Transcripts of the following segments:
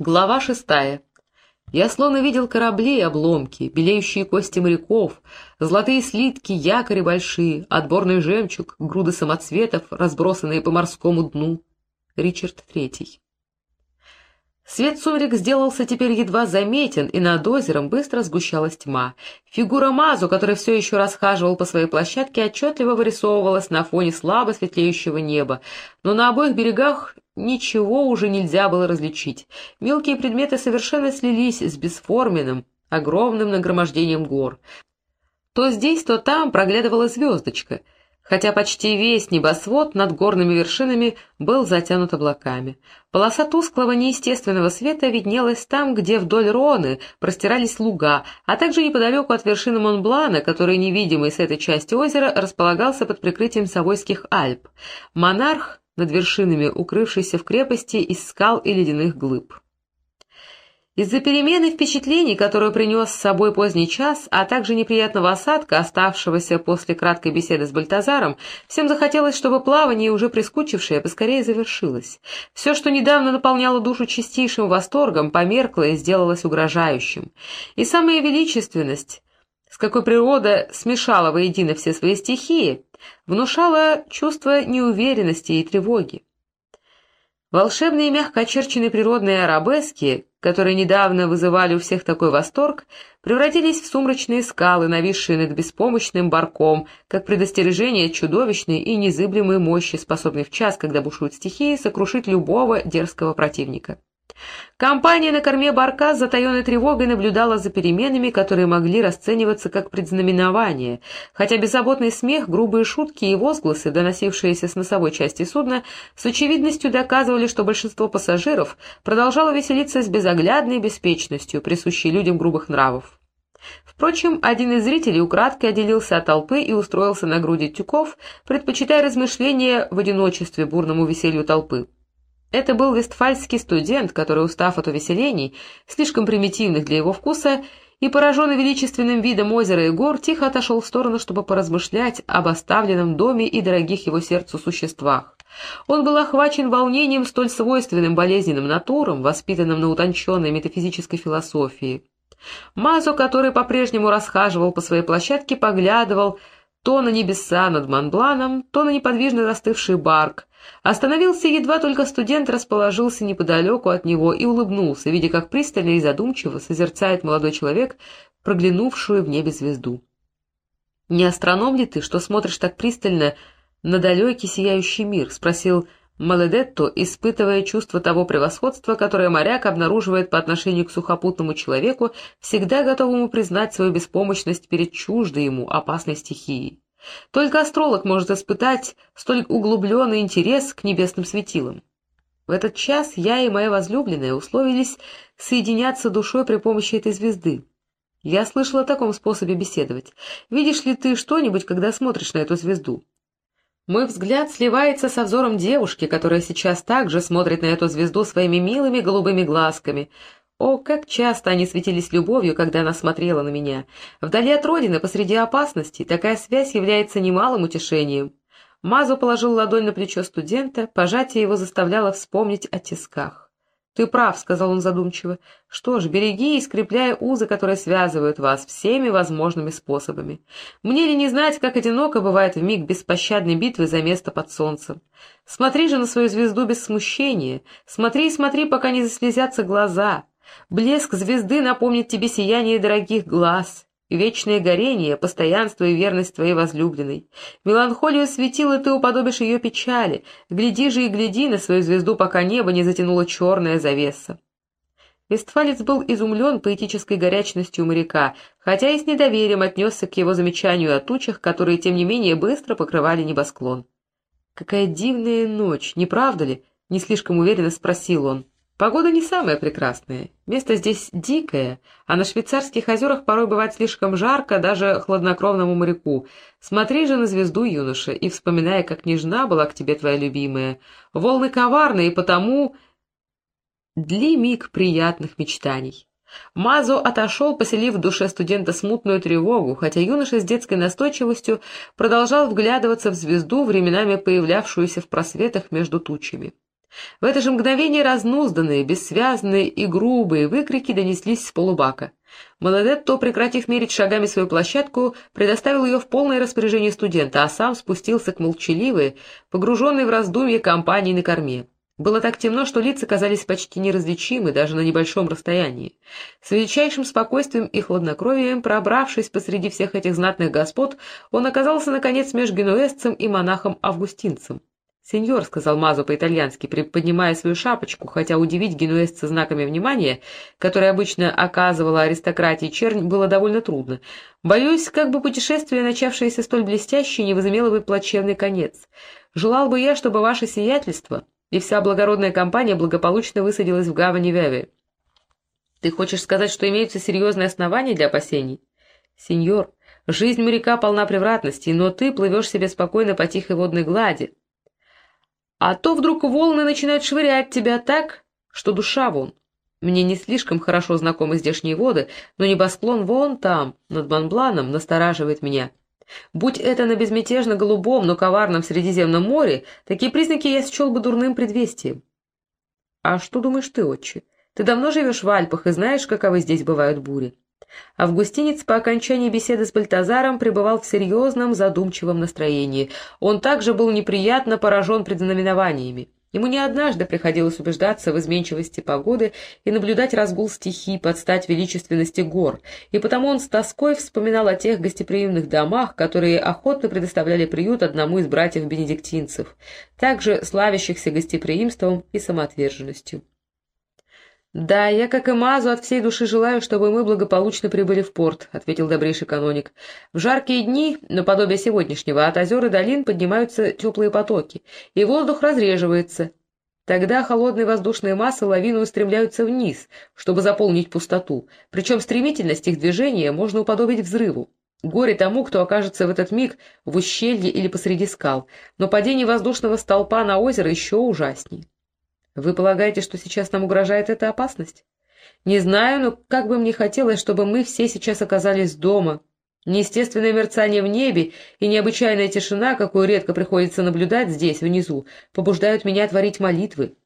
Глава шестая. Я словно видел корабли и обломки, белеющие кости моряков, золотые слитки, якори большие, отборный жемчуг, груды самоцветов, разбросанные по морскому дну. Ричард Третий. Свет сумерек сделался теперь едва заметен, и над озером быстро сгущалась тьма. Фигура Мазу, который все еще расхаживал по своей площадке, отчетливо вырисовывалась на фоне слабо светлеющего неба, но на обоих берегах ничего уже нельзя было различить. Мелкие предметы совершенно слились с бесформенным, огромным нагромождением гор. То здесь, то там проглядывала звездочка — хотя почти весь небосвод над горными вершинами был затянут облаками. Полоса тусклого неестественного света виднелась там, где вдоль Роны простирались луга, а также неподалеку от вершины Монблана, который, невидимый с этой части озера, располагался под прикрытием Савойских Альп. Монарх над вершинами, укрывшийся в крепости из скал и ледяных глыб. Из-за перемены впечатлений, которую принес с собой поздний час, а также неприятного осадка, оставшегося после краткой беседы с Бальтазаром, всем захотелось, чтобы плавание, уже прискучившее, поскорее завершилось. Все, что недавно наполняло душу чистейшим восторгом, померкло и сделалось угрожающим. И самая величественность, с какой природа смешала воедино все свои стихии, внушала чувство неуверенности и тревоги. Волшебные мягко очерченные природные арабески, которые недавно вызывали у всех такой восторг, превратились в сумрачные скалы, нависшие над беспомощным барком, как предостережение чудовищной и незыблемой мощи, способной в час, когда бушуют стихии, сокрушить любого дерзкого противника. Компания на корме барка с затаенной тревогой наблюдала за переменами, которые могли расцениваться как предзнаменование, хотя беззаботный смех, грубые шутки и возгласы, доносившиеся с носовой части судна, с очевидностью доказывали, что большинство пассажиров продолжало веселиться с безоглядной беспечностью, присущей людям грубых нравов. Впрочем, один из зрителей украдкой отделился от толпы и устроился на груди тюков, предпочитая размышления в одиночестве бурному веселью толпы. Это был вестфальский студент, который, устав от увеселений, слишком примитивных для его вкуса, и, пораженный величественным видом озера и гор, тихо отошел в сторону, чтобы поразмышлять об оставленном доме и дорогих его сердцу существах. Он был охвачен волнением, столь свойственным болезненным натурам, воспитанным на утонченной метафизической философии. Мазо, который по-прежнему расхаживал по своей площадке, поглядывал то на небеса над Монбланом, то на неподвижно застывший барк, Остановился, едва только студент расположился неподалеку от него и улыбнулся, видя, как пристально и задумчиво созерцает молодой человек проглянувшую в небе звезду. «Не астроном ли ты, что смотришь так пристально на далекий сияющий мир?» — спросил Маледетто, испытывая чувство того превосходства, которое моряк обнаруживает по отношению к сухопутному человеку, всегда готовому признать свою беспомощность перед чуждой ему опасной стихией. Только астролог может испытать столь углубленный интерес к небесным светилам. В этот час я и моя возлюбленная условились соединяться душой при помощи этой звезды. Я слышал о таком способе беседовать. Видишь ли ты что-нибудь, когда смотришь на эту звезду? Мой взгляд сливается со взором девушки, которая сейчас также смотрит на эту звезду своими милыми голубыми глазками, о, как часто они светились любовью, когда она смотрела на меня. Вдали от родины, посреди опасности, такая связь является немалым утешением. Мазу положил ладонь на плечо студента, пожатие его заставляло вспомнить о тисках. «Ты прав», — сказал он задумчиво. «Что ж, береги и скрепляй узы, которые связывают вас всеми возможными способами. Мне ли не знать, как одиноко бывает в миг беспощадной битвы за место под солнцем? Смотри же на свою звезду без смущения. Смотри и смотри, пока не заслезятся глаза. Блеск звезды напомнит тебе сияние дорогих глаз, вечное горение, постоянство и верность твоей возлюбленной. Меланхолию светила ты уподобишь ее печали. Гляди же и гляди на свою звезду, пока небо не затянула черная завеса. Вестфалец был изумлен поэтической горячностью моряка, хотя и с недоверием отнесся к его замечанию о тучах, которые, тем не менее, быстро покрывали небосклон. «Какая дивная ночь, не правда ли?» — не слишком уверенно спросил он. Погода не самая прекрасная. Место здесь дикое, а на швейцарских озерах порой бывает слишком жарко даже хладнокровному моряку. Смотри же на звезду, юноша, и вспоминая, как нежна была к тебе твоя любимая. Волны коварные, и потому... Дли миг приятных мечтаний. Мазо отошел, поселив в душе студента смутную тревогу, хотя юноша с детской настойчивостью продолжал вглядываться в звезду, временами появлявшуюся в просветах между тучами. В это же мгновение разнузданные, бессвязные и грубые выкрики донеслись с полубака. Молодетто, прекратив мерить шагами свою площадку, предоставил ее в полное распоряжение студента, а сам спустился к молчаливой, погруженной в раздумье компании на корме. Было так темно, что лица казались почти неразличимы даже на небольшом расстоянии. С величайшим спокойствием и хладнокровием, пробравшись посреди всех этих знатных господ, он оказался, наконец, между генуэзцем и монахом-августинцем. «Сеньор», — сказал Мазу по-итальянски, приподнимая свою шапочку, хотя удивить генуэзца знаками внимания, которые обычно оказывала аристократии чернь, было довольно трудно. «Боюсь, как бы путешествие, начавшееся столь блестяще, не возымело бы плачевный конец. Желал бы я, чтобы ваше сиятельство и вся благородная компания благополучно высадилась в гавани Веве. Ты хочешь сказать, что имеются серьезные основания для опасений? Сеньор, жизнь моряка полна превратностей, но ты плывешь себе спокойно по тихой водной глади, а то вдруг волны начинают швырять тебя так, что душа вон. Мне не слишком хорошо знакомы здешние воды, но небосклон вон там, над Монбланом, настораживает меня. Будь это на безмятежно голубом, но коварном Средиземном море, такие признаки я счел бы дурным предвестием. А что думаешь ты, отче? Ты давно живешь в Альпах и знаешь, каковы здесь бывают бури? Августинец по окончании беседы с Бальтазаром пребывал в серьезном, задумчивом настроении. Он также был неприятно поражен предзнаменованиями. Ему не однажды приходилось убеждаться в изменчивости погоды и наблюдать разгул стихий под стать величественности гор, и потому он с тоской вспоминал о тех гостеприимных домах, которые охотно предоставляли приют одному из братьев-бенедиктинцев, также славящихся гостеприимством и самоотверженностью. «Да, я, как и Мазу, от всей души желаю, чтобы мы благополучно прибыли в порт», — ответил добрейший каноник. «В жаркие дни, наподобие сегодняшнего, от озер и долин поднимаются теплые потоки, и воздух разреживается. Тогда холодные воздушные массы лавины устремляются вниз, чтобы заполнить пустоту, причем стремительность их движения можно уподобить взрыву. Горе тому, кто окажется в этот миг в ущелье или посреди скал, но падение воздушного столпа на озеро еще ужаснее». Вы полагаете, что сейчас нам угрожает эта опасность? Не знаю, но как бы мне хотелось, чтобы мы все сейчас оказались дома. Неестественное мерцание в небе и необычайная тишина, какую редко приходится наблюдать здесь, внизу, побуждают меня творить молитвы.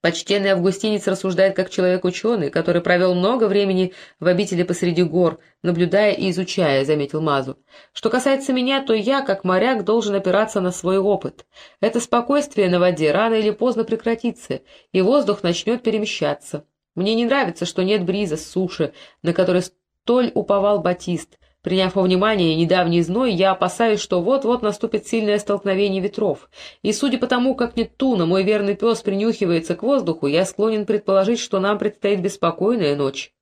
Почтенный августинец рассуждает как человек-ученый, который провел много времени в обители посреди гор, наблюдая и изучая, — заметил Мазу. Что касается меня, то я, как моряк, должен опираться на свой опыт. Это спокойствие на воде рано или поздно прекратится, и воздух начнет перемещаться. Мне не нравится, что нет бриза с суши, на который столь уповал Батист, Приняв во внимание недавний зной, я опасаюсь, что вот-вот наступит сильное столкновение ветров. И судя по тому, как Нептуна, мой верный пес, принюхивается к воздуху, я склонен предположить, что нам предстоит беспокойная ночь.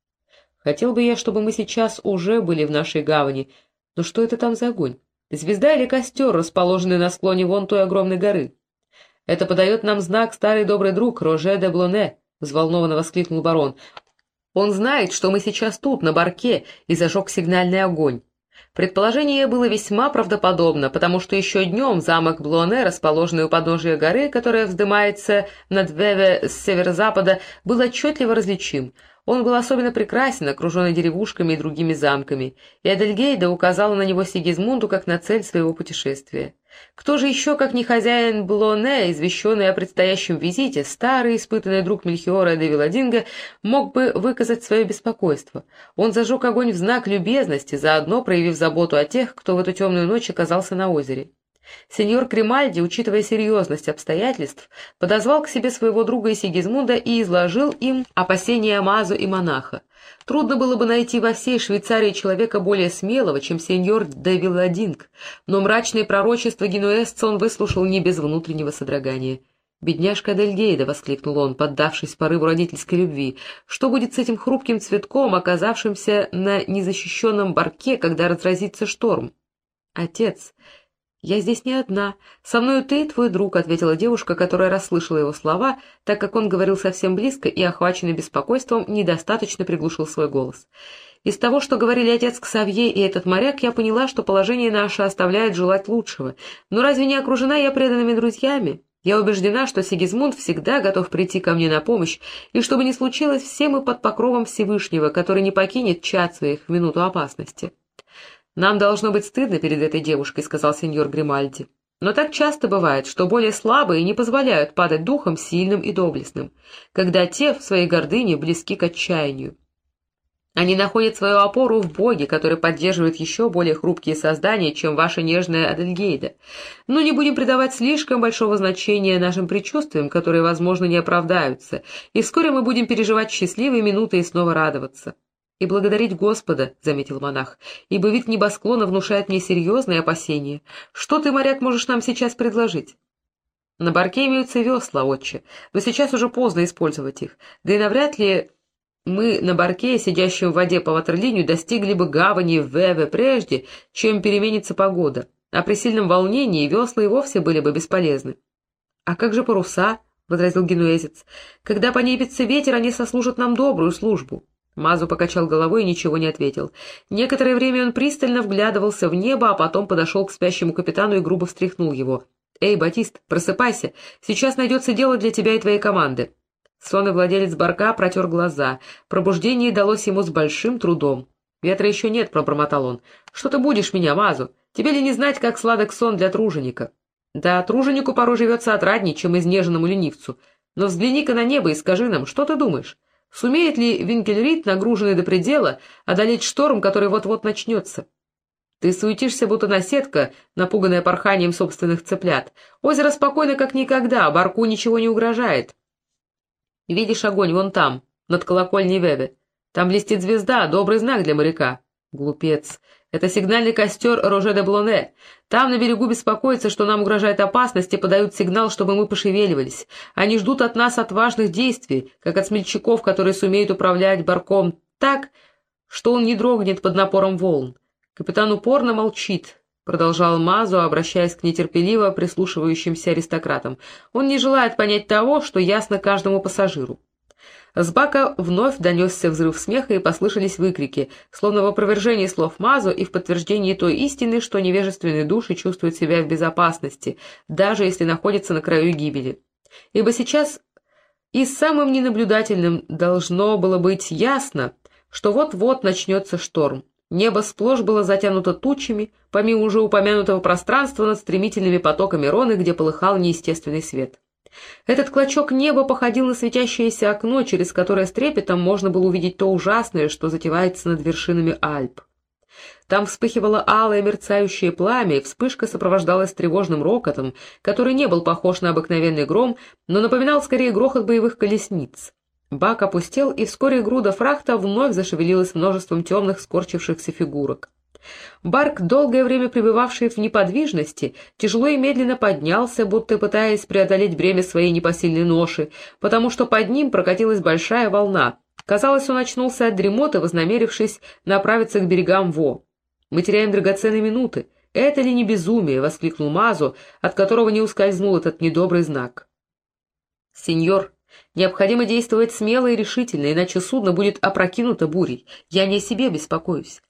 Хотел бы я, чтобы мы сейчас уже были в нашей гавани. Но что это там за огонь? Звезда или костер, расположенный на склоне вон той огромной горы? Это подает нам знак старый добрый друг Роже де Блоне, — взволнованно воскликнул барон. Он знает, что мы сейчас тут, на барке, и зажег сигнальный огонь. Предположение было весьма правдоподобно, потому что еще днем замок Блуане, расположенный у подножия горы, которая вздымается над Веве с северо-запада, был отчетливо различим. Он был особенно прекрасен, окруженный деревушками и другими замками, и Адельгейда указала на него Сигизмунду как на цель своего путешествия. Кто же еще, как не хозяин Блоне, извещенный о предстоящем визите, старый испытанный друг Мельхиора де Виладинга, мог бы выказать свое беспокойство? Он зажег огонь в знак любезности, заодно проявив заботу о тех, кто в эту темную ночь оказался на озере. Сеньор Кремальди, учитывая серьезность обстоятельств, подозвал к себе своего друга Сигизмунда и изложил им опасения Амазу и монаха. Трудно было бы найти во всей Швейцарии человека более смелого, чем сеньор де Вилладинг, но мрачные пророчества генуэзца он выслушал не без внутреннего содрогания. «Бедняжка Адельгейда!» — воскликнул он, поддавшись порыву родительской любви. «Что будет с этим хрупким цветком, оказавшимся на незащищенном барке, когда разразится шторм?» «Отец!» «Я здесь не одна. Со мной ты и твой друг», — ответила девушка, которая расслышала его слова, так как он говорил совсем близко и, охваченный беспокойством, недостаточно приглушил свой голос. Из того, что говорили отец Ксавье и этот моряк, я поняла, что положение наше оставляет желать лучшего. Но разве не окружена я преданными друзьями? Я убеждена, что Сигизмунд всегда готов прийти ко мне на помощь, и чтобы не случилось, все мы под покровом Всевышнего, который не покинет чад своих в минуту опасности. «Нам должно быть стыдно перед этой девушкой», — сказал сеньор Гримальди. Но так часто бывает, что более слабые не позволяют падать духом сильным и доблестным, когда те в своей гордыне близки к отчаянию. Они находят свою опору в Боге, который поддерживает еще более хрупкие создания, чем ваша нежная Адельгейда. Но не будем придавать слишком большого значения нашим предчувствиям, которые, возможно, не оправдаются, и вскоре мы будем переживать счастливые минуты и снова радоваться. «И благодарить Господа», — заметил монах, — «ибо вид небосклона внушает мне серьезные опасения. Что ты, моряк, можешь нам сейчас предложить?» «На барке имеются весла, отче, но сейчас уже поздно использовать их, да и навряд ли мы на барке, сидящем в воде по ватерлинию, достигли бы гавани в Веве прежде, чем переменится погода, а при сильном волнении весла и вовсе были бы бесполезны. — А как же паруса? — возразил генуэзец. — Когда по ней бится ветер, они сослужат нам добрую службу. Мазу покачал головой и ничего не ответил. Некоторое время он пристально вглядывался в небо, а потом подошел к спящему капитану и грубо встряхнул его. «Эй, Батист, просыпайся! Сейчас найдется дело для тебя и твоей команды!» Сонный владелец барка протер глаза. Пробуждение далось ему с большим трудом. «Ветра еще нет», — пробормотал он. «Что ты будешь меня, Мазу? Тебе ли не знать, как сладок сон для труженика?» «Да, труженику порой живется отрадней, чем изнеженному ленивцу. Но взгляни-ка на небо и скажи нам, что ты думаешь? Сумеет ли Винкельрид, нагруженный до предела, одолеть шторм, который вот-вот начнется?» Ты суетишься, будто наседка, напуганная порханием собственных цыплят. Озеро спокойно, как никогда, барку ничего не угрожает. Видишь огонь вон там, над колокольней Вебе? Там блестит звезда, добрый знак для моряка. Глупец. Это сигнальный костер Роже де Блоне. Там на берегу беспокоятся, что нам угрожает опасность, и подают сигнал, чтобы мы пошевеливались. Они ждут от нас отважных действий, как от смельчаков, которые сумеют управлять барком так, что он не дрогнет под напором волн. Капитан упорно молчит, продолжал Мазу, обращаясь к нетерпеливо прислушивающимся аристократам. Он не желает понять того, что ясно каждому пассажиру. С бака вновь донесся взрыв смеха и послышались выкрики, словно в опровержении слов Мазу и в подтверждении той истины, что невежественные души чувствуют себя в безопасности, даже если находятся на краю гибели. Ибо сейчас и самым ненаблюдательным должно было быть ясно, что вот-вот начнется шторм. Небо сплошь было затянуто тучами, помимо уже упомянутого пространства над стремительными потоками Роны, где полыхал неестественный свет. Этот клочок неба походил на светящееся окно, через которое с трепетом можно было увидеть то ужасное, что затевается над вершинами Альп. Там вспыхивало алое мерцающее пламя, и вспышка сопровождалась тревожным рокотом, который не был похож на обыкновенный гром, но напоминал скорее грохот боевых колесниц. Бак опустел, и вскоре груда фрахта вновь зашевелилась множеством темных скорчившихся фигурок. Барк, долгое время пребывавший в неподвижности, тяжело и медленно поднялся, будто пытаясь преодолеть бремя своей непосильной ноши, потому что под ним прокатилась большая волна. Казалось, он очнулся от дремоты, вознамерившись направиться к берегам Во. «Мы теряем драгоценные минуты. Это ли не безумие?» — воскликнул Мазу, от которого не ускользнул этот недобрый знак. «Сеньор», Необходимо действовать смело и решительно, иначе судно будет опрокинуто бурей. Я не о себе беспокоюсь.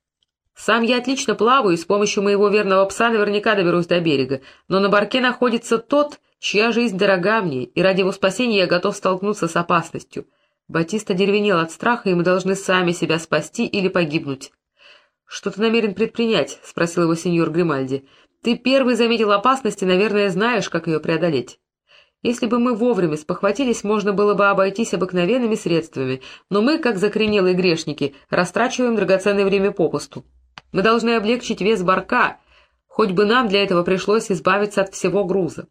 Сам я отлично плаваю и с помощью моего верного пса наверняка доберусь до берега, но на барке находится тот, чья жизнь дорога мне, и ради его спасения я готов столкнуться с опасностью. Батиста деревенел от страха, и мы должны сами себя спасти или погибнуть. — Что ты намерен предпринять? — спросил его сеньор Гримальди. — Ты первый заметил опасность и, наверное, знаешь, как ее преодолеть. Если бы мы вовремя спохватились, можно было бы обойтись обыкновенными средствами, но мы, как закоренелые грешники, растрачиваем драгоценное время попусту. Мы должны облегчить вес барка, хоть бы нам для этого пришлось избавиться от всего груза.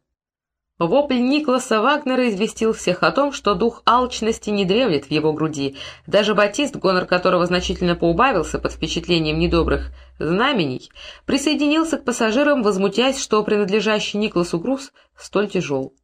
Вопль Никласа Вагнера известил всех о том, что дух алчности не древлет в его груди. Даже Батист, гонор которого значительно поубавился под впечатлением недобрых знамений, присоединился к пассажирам, возмутясь, что принадлежащий Никласу груз столь тяжел.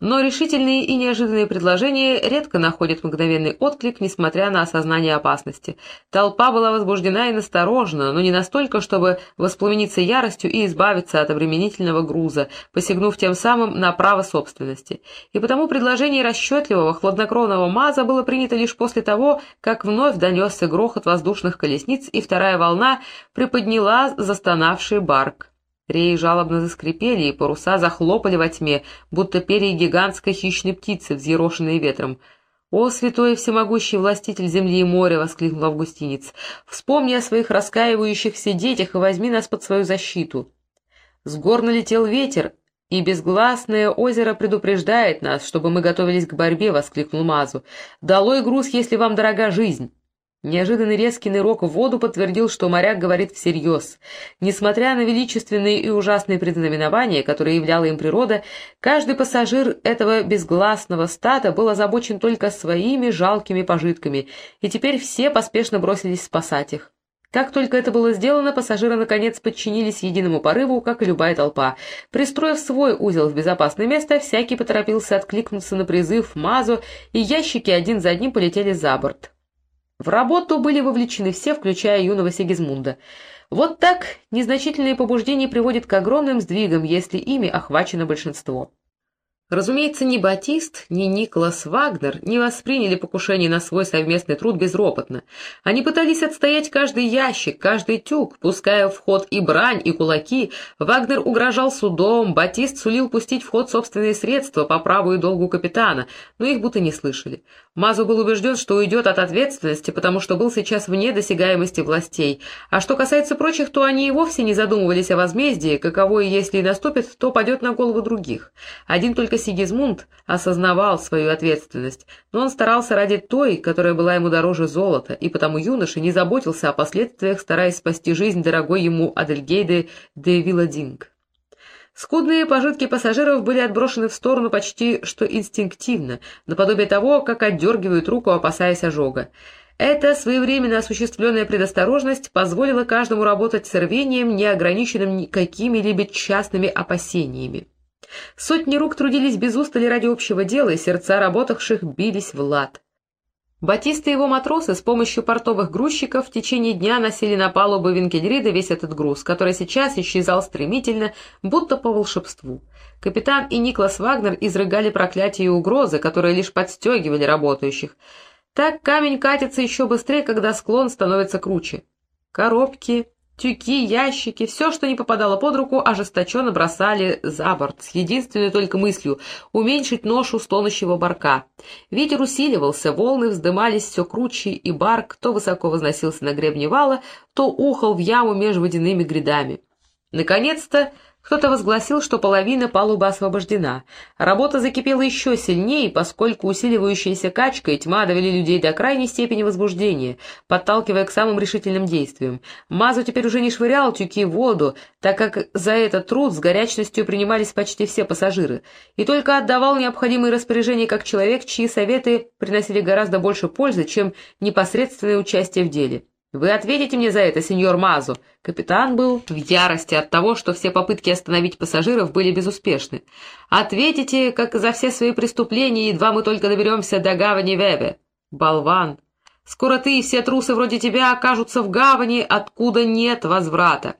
Но решительные и неожиданные предложения редко находят мгновенный отклик, несмотря на осознание опасности. Толпа была возбуждена и насторожена, но не настолько, чтобы воспламениться яростью и избавиться от обременительного груза, посягнув тем самым на право собственности. И потому предложение расчетливого, хладнокровного Маза было принято лишь после того, как вновь донесся грохот воздушных колесниц, и вторая волна приподняла застонавший барк. Реи жалобно заскрипели, и паруса захлопали во тьме, будто перья гигантской хищной птицы, взъерошенные ветром. «О, святой и всемогущий властитель земли и моря!» — воскликнул августинец. «Вспомни о своих раскаивающихся детях и возьми нас под свою защиту!» С гор налетел ветер, «И безгласное озеро предупреждает нас, чтобы мы готовились к борьбе», — воскликнул Мазу. «Долой груз, если вам дорога жизнь». Неожиданный резкий нырок в воду подтвердил, что моряк говорит всерьез. Несмотря на величественные и ужасные предзнаменования, которые являла им природа, каждый пассажир этого безгласного стада был озабочен только своими жалкими пожитками, и теперь все поспешно бросились спасать их. Как только это было сделано, пассажиры наконец подчинились единому порыву, как и любая толпа. Пристроив свой узел в безопасное место, всякий поторопился откликнуться на призыв Мазу, и ящики один за одним полетели за борт. В работу были вовлечены все, включая юного Сигизмунда. Вот так незначительные побуждения приводят к огромным сдвигам, если ими охвачено большинство. Разумеется, ни Батист, ни Николас Вагнер не восприняли покушение на свой совместный труд безропотно. Они пытались отстоять каждый ящик, каждый тюк, пуская в ход и брань, и кулаки. Вагнер угрожал судом, Батист сулил пустить в ход собственные средства по праву и долгу капитана, но их будто не слышали. Мазу был убежден, что уйдет от ответственности, потому что был сейчас вне досягаемости властей. А что касается прочих, то они и вовсе не задумывались о возмездии, каково и если и наступит, то падет на голову других. Один только Сигизмунд осознавал свою ответственность, но он старался ради той, которая была ему дороже золота, и потому юноша не заботился о последствиях, стараясь спасти жизнь дорогой ему Адельгейды де Виладинг. Скудные пожитки пассажиров были отброшены в сторону почти что инстинктивно, наподобие того, как отдергивают руку, опасаясь ожога. Эта своевременно осуществленная предосторожность позволила каждому работать с рвением, не ограниченным какими-либо частными опасениями. Сотни рук трудились без устали ради общего дела, и сердца работавших бились в лад. Батист и его матросы с помощью портовых грузчиков в течение дня носили на палубу Винкельрида весь этот груз, который сейчас исчезал стремительно, будто по волшебству. Капитан и Никлас Вагнер изрыгали проклятия и угрозы, которые лишь подстегивали работающих. Так камень катится еще быстрее, когда склон становится круче. Коробки, Тюки, ящики, все, что не попадало под руку, ожесточенно бросали за борт, с единственной только мыслью — уменьшить ношу стонущего барка. Ветер усиливался, волны вздымались все круче, и барк то высоко возносился на гребне вала, то ухал в яму между водяными грядами. Наконец-то кто-то возгласил, что половина палубы освобождена. Работа закипела еще сильнее, поскольку усиливающаяся качка и тьма довели людей до крайней степени возбуждения, подталкивая к самым решительным действиям. Мазу теперь уже не швырял тюки в воду, так как за этот труд с горячностью принимались почти все пассажиры, и только отдавал необходимые распоряжения как человек, чьи советы приносили гораздо больше пользы, чем непосредственное участие в деле. «Вы ответите мне за это, сеньор Мазу!» Капитан был в ярости от того, что все попытки остановить пассажиров были безуспешны. «Ответите, как за все свои преступления, едва мы только доберемся до гавани Вебе!» «Болван! Скоро ты и все трусы вроде тебя окажутся в гавани, откуда нет возврата!»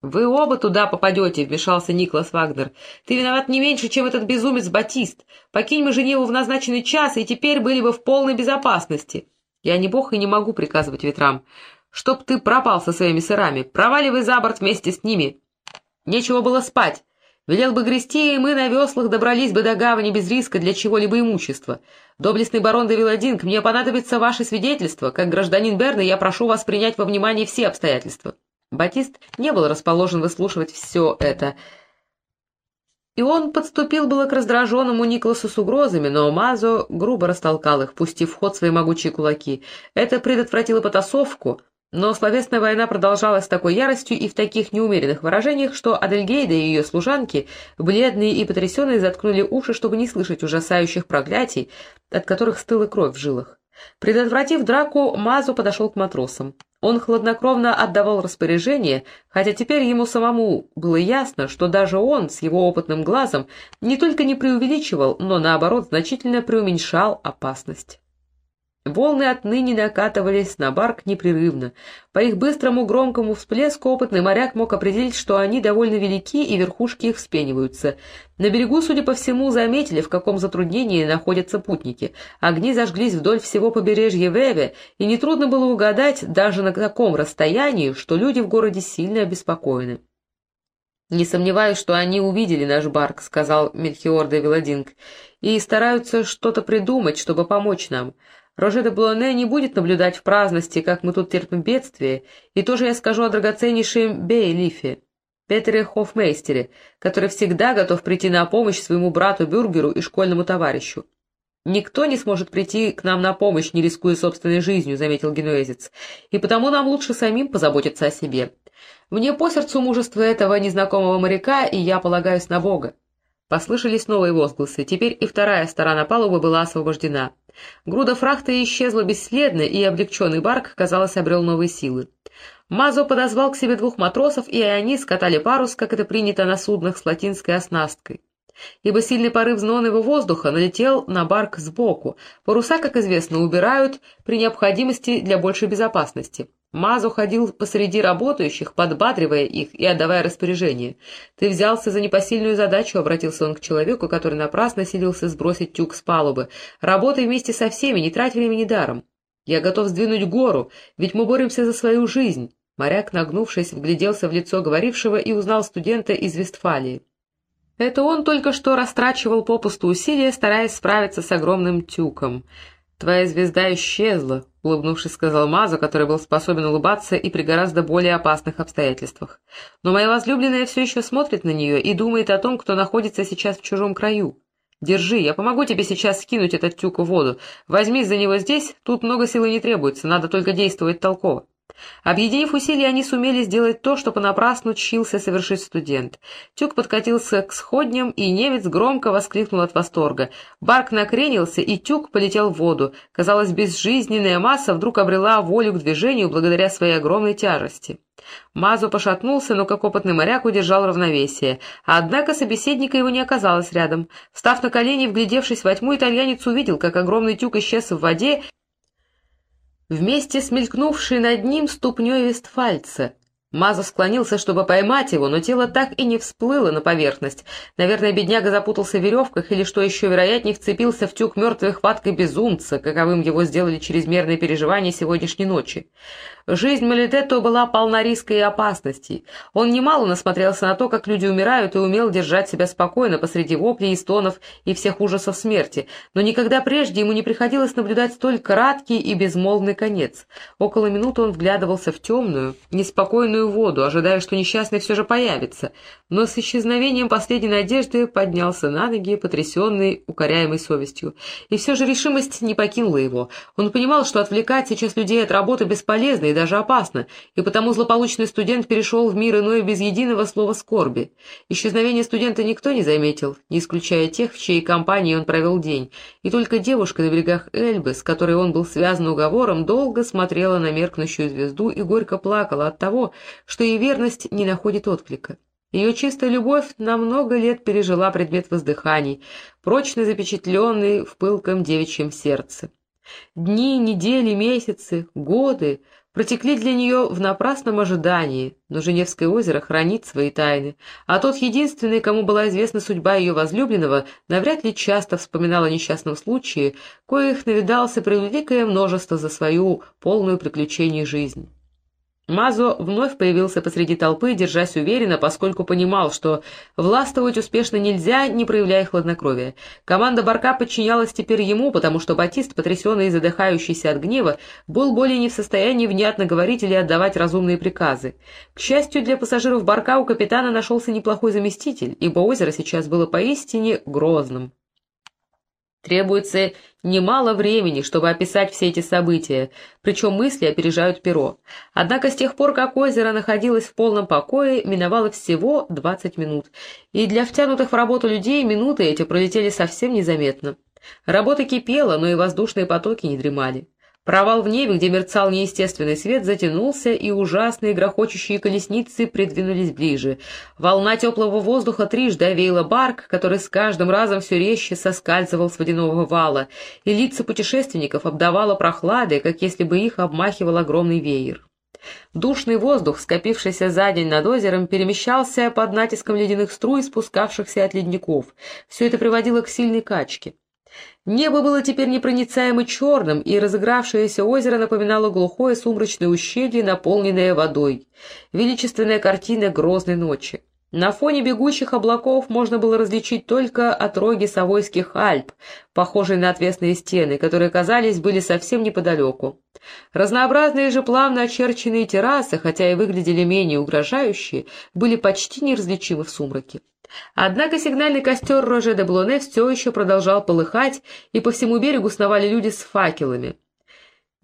«Вы оба туда попадете», — вмешался Никлас Вагнер. «Ты виноват не меньше, чем этот безумец Батист. Покинь мы Женеву в назначенный час, и теперь были бы в полной безопасности». «Я не бог и не могу приказывать ветрам чтоб ты пропал со своими сырами. Проваливай за борт вместе с ними. Нечего было спать. Велел бы грести, и мы на веслах добрались бы до гавани без риска для чего-либо имущества. Доблестный барон де Виладинг, мне понадобится ваше свидетельство. Как гражданин Берна я прошу вас принять во внимание все обстоятельства». Батист не был расположен выслушивать все это, и он подступил было к раздраженному Николасу с угрозами, но Мазо грубо растолкал их, пустив в ход свои могучие кулаки. Это предотвратило потасовку, но словесная война продолжалась с такой яростью и в таких неумеренных выражениях, что Адельгейда и ее служанки, бледные и потрясенные, заткнули уши, чтобы не слышать ужасающих проклятий, от которых стыла кровь в жилах. Предотвратив драку, Мазу подошел к матросам. Он хладнокровно отдавал распоряжение, хотя теперь ему самому было ясно, что даже он с его опытным глазом не только не преувеличивал, но наоборот значительно преуменьшал опасность. Волны отныне накатывались на барк непрерывно. По их быстрому громкому всплеску опытный моряк мог определить, что они довольно велики и верхушки их вспениваются. На берегу, судя по всему, заметили, в каком затруднении находятся путники. Огни зажглись вдоль всего побережья Веве, и нетрудно было угадать даже на таком расстоянии, что люди в городе сильно обеспокоены. «Не сомневаюсь, что они увидели наш барк», — сказал Мельхиор де Виладинг, — «и стараются что-то придумать, чтобы помочь нам». Роже де Блоне не будет наблюдать в праздности, как мы тут терпим бедствие, и тоже я скажу о драгоценнейшем Бейлифе. Петере Хофмейстере, который всегда готов прийти на помощь своему брату Бюргеру и школьному товарищу. «Никто не сможет прийти к нам на помощь, не рискуя собственной жизнью», — заметил генуэзец, «и потому нам лучше самим позаботиться о себе. Мне по сердцу мужество этого незнакомого моряка, и я полагаюсь на Бога». Послышались новые возгласы. Теперь и вторая сторона палубы была освобождена. Груда фрахта исчезла бесследно, и облегченный барк, казалось, обрел новые силы. Мазо подозвал к себе двух матросов, и они скатали парус, как это принято на суднах с латинской оснасткой ибо сильный порыв знойного воздуха налетел на барк сбоку. Паруса, как известно, убирают при необходимости для большей безопасности. Мазо ходил посреди работающих, подбадривая их и отдавая распоряжение. «Ты взялся за непосильную задачу», — обратился он к человеку, который напрасно силился сбросить тюк с палубы. «Работай вместе со всеми, не трать времени даром. Я готов сдвинуть гору, ведь мы боремся за свою жизнь». Моряк, нагнувшись, вгляделся в лицо говорившего и узнал студента из Вестфалии. Это он только что растрачивал попусту усилия, стараясь справиться с огромным тюком. «Твоя звезда исчезла», — улыбнувшись, сказал Мазо, который был способен улыбаться и при гораздо более опасных обстоятельствах. «Но моя возлюбленная все еще смотрит на нее и думает о том, кто находится сейчас в чужом краю. Держи, я помогу тебе сейчас скинуть этот тюк в воду. Возьми за него здесь, тут много силы не требуется, надо только действовать толково». Объединив усилия, они сумели сделать то, что понапрасну чился совершить студент. Тюк подкатился к сходням, и немец громко воскликнул от восторга. Барк накренился, и тюк полетел в воду. Казалось, безжизненная масса вдруг обрела волю к движению благодаря своей огромной тяжести. Мазу пошатнулся, но как опытный моряк удержал равновесие. Однако собеседника его не оказалось рядом. Встав на колени, вглядевшись во тьму, итальянец увидел, как огромный тюк исчез в воде, вместе с мелькнувшей над ним ступней вестфальца. Маза склонился, чтобы поймать его, но тело так и не всплыло на поверхность. Наверное, бедняга запутался в веревках или, что еще вероятнее, вцепился в тюк мертвой хваткой безумца, каковым его сделали чрезмерные переживания сегодняшней ночи. Жизнь Малидетто была полна риска и опасностей. Он немало насмотрелся на то, как люди умирают, и умел держать себя спокойно посреди воплей и стонов и всех ужасов смерти, но никогда прежде ему не приходилось наблюдать столь краткий и безмолвный конец. Около минуты он вглядывался в темную, неспокойную воду, ожидая, что несчастный все же появится, но с исчезновением последней надежды поднялся на ноги, потрясенный, укоряемой совестью. И все же решимость не покинула его. Он понимал, что отвлекать сейчас людей от работы бесполезно даже опасно, и потому злополучный студент перешел в мир иной без единого слова скорби. Исчезновение студента никто не заметил, не исключая тех, в чьей компании он провел день, и только девушка на берегах Эльбы, с которой он был связан уговором, долго смотрела на меркнущую звезду и горько плакала от того, что ее верность не находит отклика. Ее чистая любовь на много лет пережила предмет воздыханий, прочно запечатленный в пылком девичьем сердце. Дни, недели, месяцы, годы протекли для нее в напрасном ожидании, но Женевское озеро хранит свои тайны, а тот единственный, кому была известна судьба ее возлюбленного, навряд ли часто вспоминал о несчастном случае, коих навидался превеликое множество за свою полную приключений жизнь. Мазо вновь появился посреди толпы, держась уверенно, поскольку понимал, что властвовать успешно нельзя, не проявляя хладнокровия. Команда Барка подчинялась теперь ему, потому что Батист, потрясенный и задыхающийся от гнева, был более не в состоянии внятно говорить или отдавать разумные приказы. К счастью для пассажиров Барка у капитана нашелся неплохой заместитель, ибо озеро сейчас было поистине грозным. Требуется немало времени, чтобы описать все эти события, причем мысли опережают перо. Однако с тех пор, как озеро находилось в полном покое, миновало всего 20 минут, и для втянутых в работу людей минуты эти пролетели совсем незаметно. Работа кипела, но и воздушные потоки не дремали. Провал в небе, где мерцал неестественный свет, затянулся, и ужасные грохочущие колесницы придвинулись ближе. Волна теплого воздуха трижды овеяла барк, который с каждым разом все резче соскальзывал с водяного вала, и лица путешественников обдавала прохладой, как если бы их обмахивал огромный веер. Душный воздух, скопившийся за день над озером, перемещался под натиском ледяных струй, спускавшихся от ледников. Все это приводило к сильной качке. Небо было теперь непроницаемо черным, и разыгравшееся озеро напоминало глухое сумрачное ущелье, наполненное водой. Величественная картина грозной ночи. На фоне бегущих облаков можно было различить только отроги Савойских Альп, похожие на отвесные стены, которые, казались, были совсем неподалеку. Разнообразные же плавно очерченные террасы, хотя и выглядели менее угрожающие, были почти неразличимы в сумраке. Однако сигнальный костер Роже де Блоне все еще продолжал полыхать, и по всему берегу сновали люди с факелами.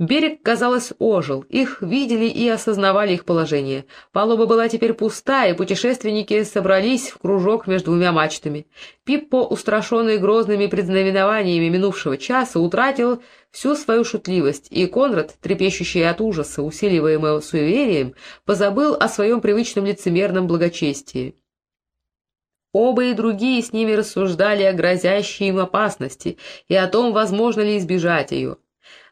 Берег, казалось, ожил, их видели и осознавали их положение. Палуба была теперь пуста, и путешественники собрались в кружок между двумя мачтами. Пиппо, устрашенный грозными предзнаменованиями минувшего часа, утратил всю свою шутливость, и Конрад, трепещущий от ужаса, усиливаемого суеверием, позабыл о своем привычном лицемерном благочестии. Оба и другие с ними рассуждали о грозящей им опасности и о том, возможно ли избежать ее.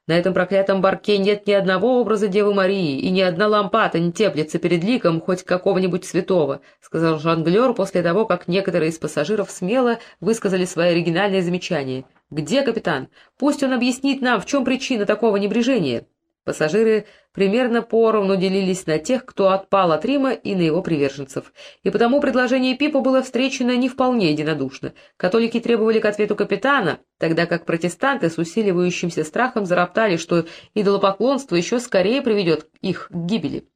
На этом проклятом барке нет ни одного образа Девы Марии, и ни одна лампада не теплится перед ликом хоть какого-нибудь святого», — сказал жонглер после того, как некоторые из пассажиров смело высказали свои оригинальные замечания. «Где капитан? Пусть он объяснит нам, в чем причина такого небрежения». Пассажиры примерно поровну делились на тех, кто отпал от Рима, и на его приверженцев. И потому предложение Пипа было встречено не вполне единодушно. Католики требовали к ответу капитана, тогда как протестанты с усиливающимся страхом зароптали, что идолопоклонство еще скорее приведет их к гибели.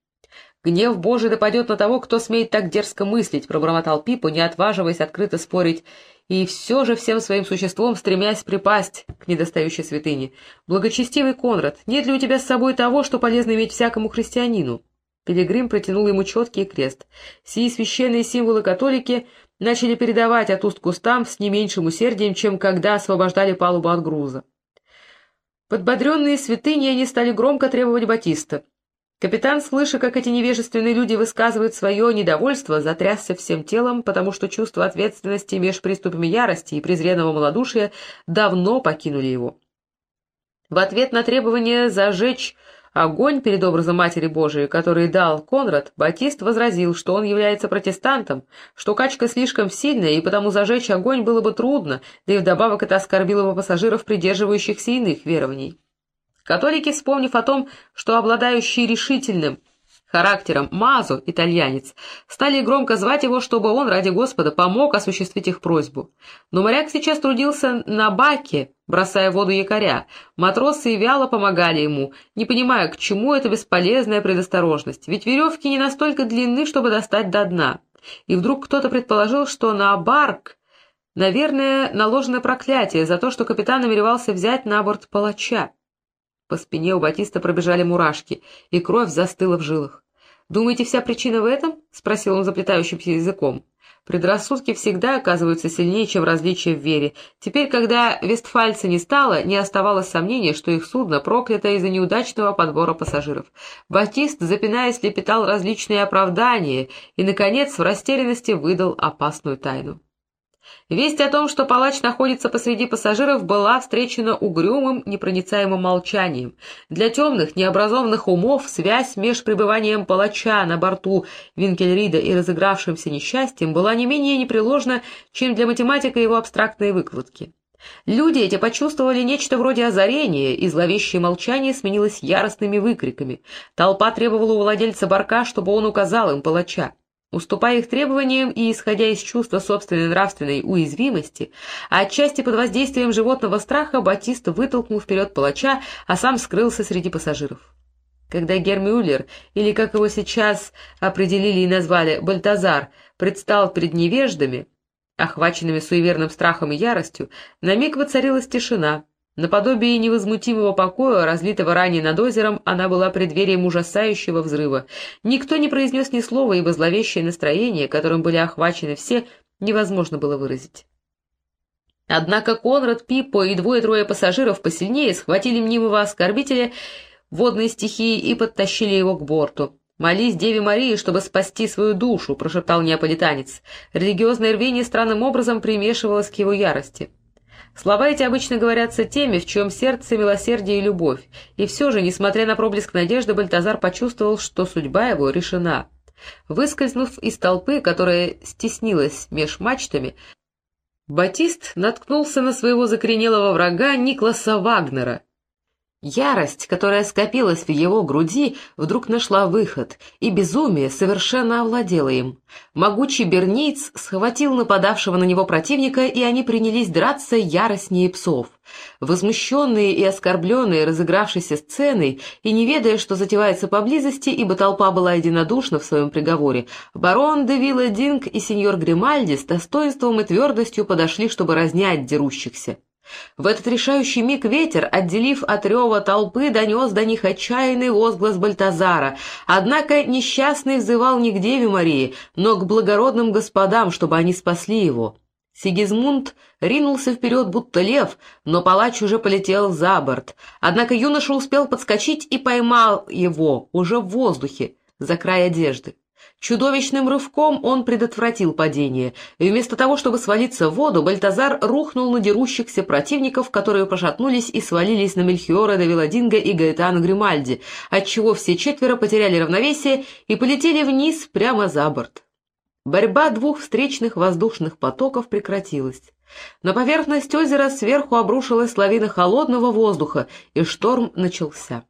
«Гнев Божий допадет на того, кто смеет так дерзко мыслить», — пробормотал Пипа, не отваживаясь открыто спорить и все же всем своим существом стремясь припасть к недостающей святыне. «Благочестивый Конрад, нет ли у тебя с собой того, что полезно иметь всякому христианину?» Пилигрим протянул ему четкий крест. Сии священные символы католики начали передавать от уст к устам с не меньшим усердием, чем когда освобождали палубу от груза. Подбодренные святыни они стали громко требовать Батиста. Капитан, слыша, как эти невежественные люди высказывают свое недовольство, затрясся всем телом, потому что чувство ответственности меж приступами ярости и презренного малодушия давно покинули его. В ответ на требование зажечь огонь перед образом Матери Божией, который дал Конрад, Батист возразил, что он является протестантом, что качка слишком сильная, и потому зажечь огонь было бы трудно, да и вдобавок это оскорбило бы пассажиров, придерживающихся иных верований. Католики, вспомнив о том, что обладающий решительным характером Мазо, итальянец, стали громко звать его, чтобы он, ради Господа, помог осуществить их просьбу. Но моряк сейчас трудился на баке, бросая в воду якоря. Матросы вяло помогали ему, не понимая, к чему эта бесполезная предосторожность, ведь веревки не настолько длинны, чтобы достать до дна. И вдруг кто-то предположил, что на барк, наверное, наложено проклятие за то, что капитан намеревался взять на борт палача. По спине у Батиста пробежали мурашки, и кровь застыла в жилах. «Думаете, вся причина в этом?» — спросил он заплетающимся языком. Предрассудки всегда оказываются сильнее, чем различия в вере. Теперь, когда вестфальца не стало, не оставалось сомнения, что их судно проклято из-за неудачного подбора пассажиров. Батист, запинаясь, лепетал различные оправдания и, наконец, в растерянности выдал опасную тайну. Весть о том, что палач находится посреди пассажиров, была встречена угрюмым, непроницаемым молчанием. Для темных, необразованных умов связь между пребыванием палача на борту Винкельрида и разыгравшимся несчастьем была не менее непреложна, чем для математика его абстрактные выкладки. Люди эти почувствовали нечто вроде озарения, и зловещее молчание сменилось яростными выкриками. Толпа требовала у владельца барка, чтобы он указал им палача. Уступая их требованиям и исходя из чувства собственной нравственной уязвимости, а отчасти под воздействием животного страха, Батист вытолкнул вперед палача, а сам скрылся среди пассажиров. Когда Гермюллер, или как его сейчас определили и назвали Бальтазар, предстал перед невеждами, охваченными суеверным страхом и яростью, на миг воцарилась тишина, Наподобие невозмутимого покоя, разлитого ранее над озером, она была преддверием ужасающего взрыва. Никто не произнес ни слова, ибо зловещее настроение, которым были охвачены все, невозможно было выразить. Однако Конрад, Пиппо и двое-трое пассажиров посильнее схватили мнимого оскорбителя водной стихии и подтащили его к борту. «Молись Деве Марии, чтобы спасти свою душу», — прошептал неаполитанец. Религиозное рвение странным образом примешивалось к его ярости. Слова эти обычно говорятся теми, в чьем сердце милосердие и любовь, и все же, несмотря на проблеск надежды, Бальтазар почувствовал, что судьба его решена. Выскользнув из толпы, которая стеснилась меж мачтами, Батист наткнулся на своего закоренелого врага Никласа Вагнера. Ярость, которая скопилась в его груди, вдруг нашла выход, и безумие совершенно овладело им. Могучий берниц схватил нападавшего на него противника, и они принялись драться яростнее псов. Возмущенные и оскорбленные разыгравшейся сценой, и не ведая, что затевается поблизости, ибо толпа была единодушна в своем приговоре, барон де Вилла Динг и сеньор Гримальди с достоинством и твердостью подошли, чтобы разнять дерущихся. В этот решающий миг ветер, отделив от рева толпы, донес до них отчаянный возглас Бальтазара. Однако несчастный взывал не к Деве Марии, но к благородным господам, чтобы они спасли его. Сигизмунд ринулся вперед, будто лев, но палач уже полетел за борт. Однако юноша успел подскочить и поймал его, уже в воздухе, за край одежды. Чудовищным рывком он предотвратил падение, и вместо того, чтобы свалиться в воду, Бальтазар рухнул на дерущихся противников, которые пошатнулись и свалились на Мельхиора де Виладинга и Гаэтана Гримальди, отчего все четверо потеряли равновесие и полетели вниз прямо за борт. Борьба двух встречных воздушных потоков прекратилась. На поверхность озера сверху обрушилась лавина холодного воздуха, и шторм начался.